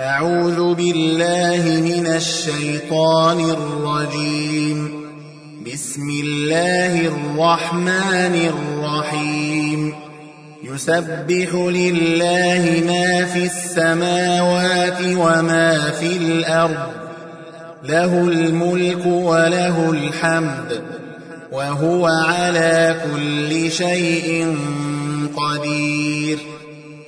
أعوذ بالله من الشيطان الرجيم. بسم الله الرحمن الرحيم. يسبح لله ما في السماوات وما في الأرض. له الملك وله الحمد. وهو على كل شيء قدير.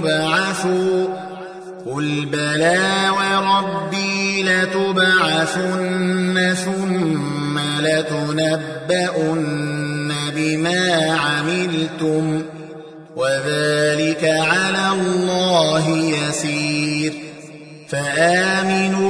يبعثوا قل بلى وربي لتبعثن ثم لتنبؤن بما عملتم وذلك على الله يسير فآمنوا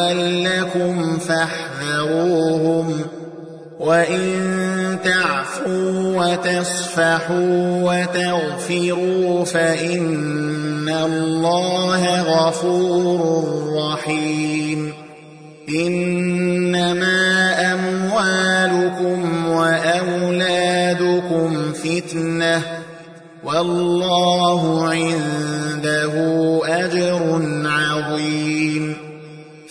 لكم فاحذروهم وإن تعفوا وتصفحوا وتغفروا فإن الله غفور رحيم. إنما أموالكم وأولادكم فتنة والله عنده أجر عظيم.